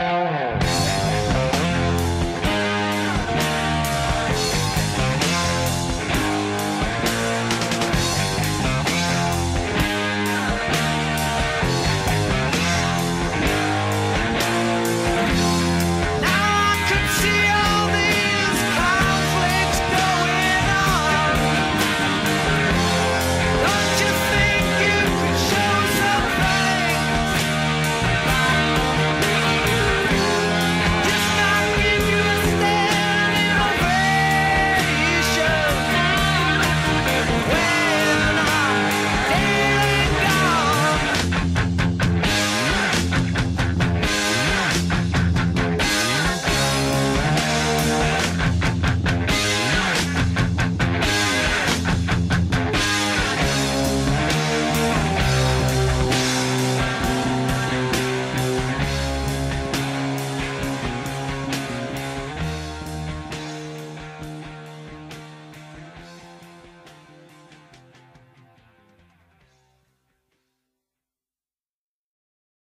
Bye.